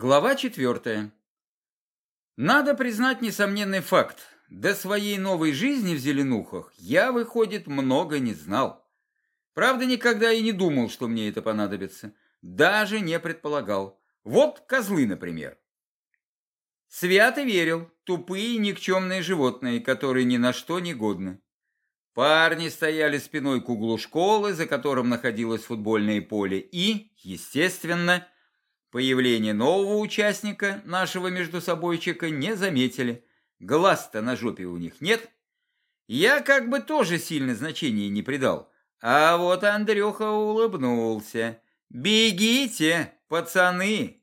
Глава четвертая. Надо признать несомненный факт. До своей новой жизни в Зеленухах я, выходит, много не знал. Правда, никогда и не думал, что мне это понадобится. Даже не предполагал. Вот козлы, например. Свято верил, тупые никчемные животные, которые ни на что не годны. Парни стояли спиной к углу школы, за которым находилось футбольное поле, и, естественно, Появление нового участника нашего междусобойчика не заметили. Глаз-то на жопе у них нет. Я как бы тоже сильно значения не придал. А вот Андрюха улыбнулся. «Бегите, пацаны!»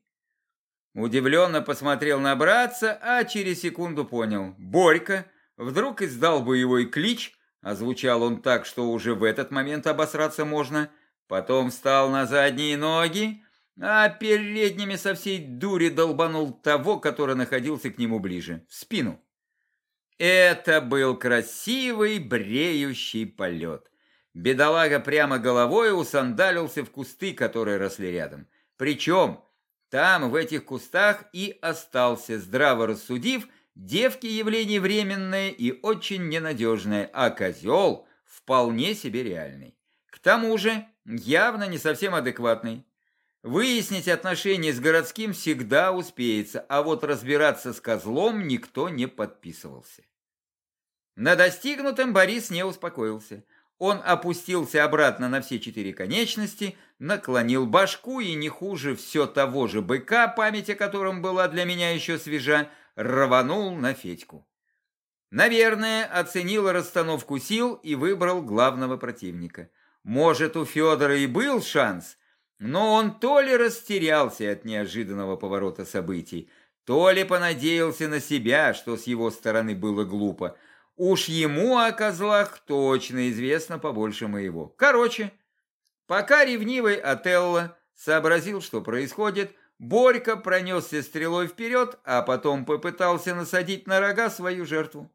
Удивленно посмотрел на братца, а через секунду понял. Борька вдруг издал боевой клич, озвучал он так, что уже в этот момент обосраться можно, потом встал на задние ноги, а передними со всей дури долбанул того, который находился к нему ближе, в спину. Это был красивый бреющий полет. Бедолага прямо головой усандалился в кусты, которые росли рядом. Причем там, в этих кустах, и остался, здраво рассудив, девки явление временное и очень ненадежное, а козел вполне себе реальный. К тому же явно не совсем адекватный. Выяснить отношения с городским всегда успеется, а вот разбираться с козлом никто не подписывался. На достигнутом Борис не успокоился. Он опустился обратно на все четыре конечности, наклонил башку и не хуже все того же быка, память о котором была для меня еще свежа, рванул на Федьку. Наверное, оценил расстановку сил и выбрал главного противника. Может, у Федора и был шанс – но он то ли растерялся от неожиданного поворота событий, то ли понадеялся на себя, что с его стороны было глупо. Уж ему о козлах точно известно побольше моего. Короче, пока ревнивый Отелло сообразил, что происходит, Борька пронесся стрелой вперед, а потом попытался насадить на рога свою жертву.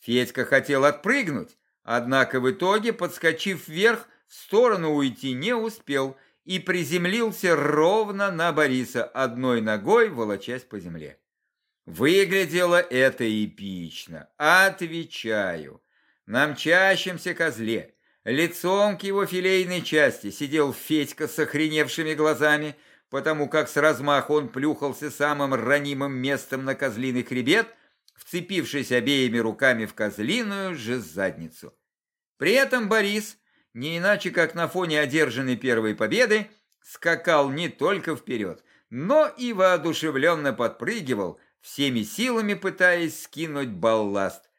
Федька хотел отпрыгнуть, однако в итоге, подскочив вверх, в сторону уйти не успел – и приземлился ровно на Бориса, одной ногой волочась по земле. Выглядело это эпично, отвечаю. На мчащемся козле, лицом к его филейной части, сидел Федька с охреневшими глазами, потому как с размаху он плюхался самым ранимым местом на козлиный хребет, вцепившись обеими руками в козлиную же задницу. При этом Борис не иначе как на фоне одержанной первой победы, скакал не только вперед, но и воодушевленно подпрыгивал, всеми силами пытаясь скинуть балласт.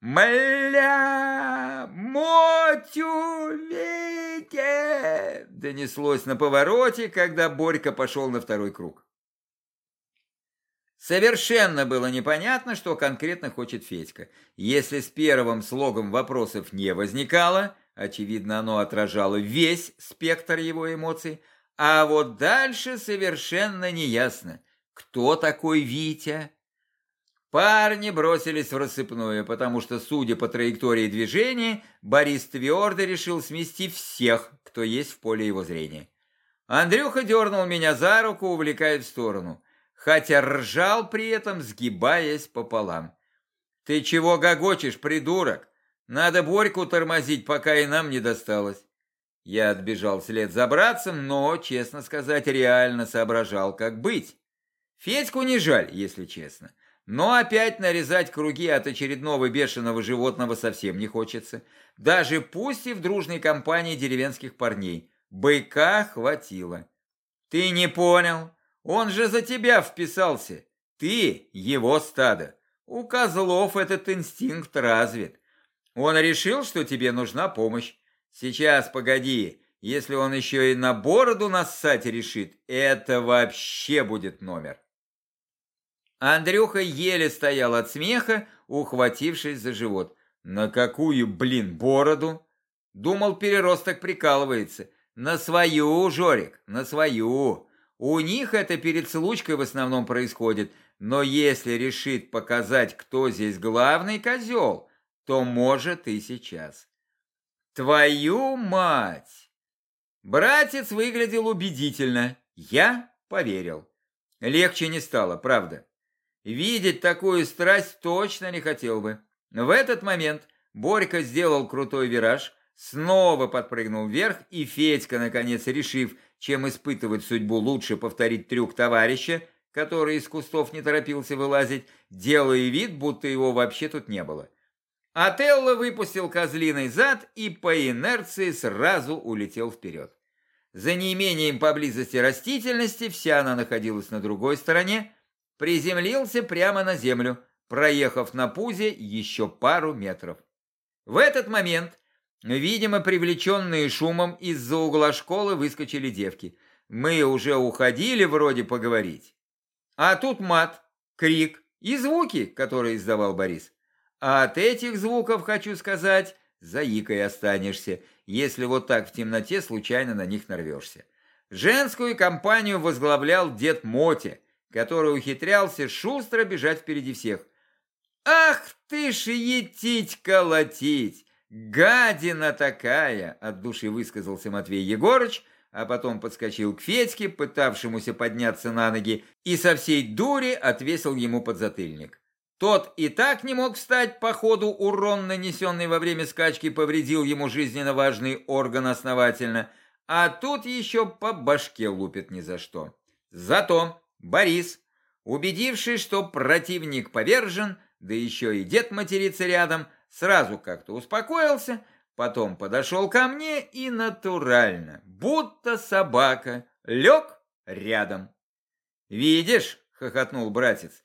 «Мля! Мотю Витя!» донеслось на повороте, когда Борька пошел на второй круг. Совершенно было непонятно, что конкретно хочет Федька. Если с первым слогом вопросов не возникало, Очевидно, оно отражало весь спектр его эмоций. А вот дальше совершенно неясно, кто такой Витя. Парни бросились в рассыпную, потому что, судя по траектории движения, Борис твердо решил смести всех, кто есть в поле его зрения. Андрюха дернул меня за руку, увлекая в сторону, хотя ржал при этом, сгибаясь пополам. «Ты чего гогочешь, придурок? Надо Борьку тормозить, пока и нам не досталось. Я отбежал вслед за братцем, но, честно сказать, реально соображал, как быть. Федьку не жаль, если честно. Но опять нарезать круги от очередного бешеного животного совсем не хочется. Даже пусть и в дружной компании деревенских парней. Быка хватило. Ты не понял? Он же за тебя вписался. Ты его стадо. У козлов этот инстинкт развит. Он решил, что тебе нужна помощь. Сейчас, погоди, если он еще и на бороду нассать решит, это вообще будет номер. Андрюха еле стоял от смеха, ухватившись за живот. На какую, блин, бороду? Думал, переросток прикалывается. На свою, Жорик, на свою. У них это перед случкой в основном происходит. Но если решит показать, кто здесь главный козел, то может и сейчас. Твою мать! Братец выглядел убедительно. Я поверил. Легче не стало, правда. Видеть такую страсть точно не хотел бы. В этот момент Борька сделал крутой вираж, снова подпрыгнул вверх, и Федька, наконец решив, чем испытывать судьбу, лучше повторить трюк товарища, который из кустов не торопился вылазить, делая вид, будто его вообще тут не было. Ателло выпустил козлиный зад и по инерции сразу улетел вперед. За неимением поблизости растительности вся она находилась на другой стороне, приземлился прямо на землю, проехав на пузе еще пару метров. В этот момент, видимо, привлеченные шумом, из-за угла школы выскочили девки. Мы уже уходили вроде поговорить. А тут мат, крик и звуки, которые издавал Борис. А от этих звуков, хочу сказать, заикой останешься, если вот так в темноте случайно на них нарвешься. Женскую компанию возглавлял дед Мотя, который ухитрялся шустро бежать впереди всех. «Ах ты ж етить-колотить! Гадина такая!» От души высказался Матвей Егорыч, а потом подскочил к Федьке, пытавшемуся подняться на ноги, и со всей дури отвесил ему подзатыльник. Тот и так не мог встать, по ходу урон, нанесенный во время скачки, повредил ему жизненно важный орган основательно, а тут еще по башке лупит ни за что. Зато Борис, убедившись, что противник повержен, да еще и дед матерится рядом, сразу как-то успокоился, потом подошел ко мне и натурально, будто собака, лег рядом. «Видишь?» — хохотнул братец.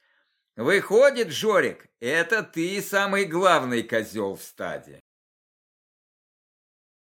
«Выходит, Жорик, это ты самый главный козел в стаде».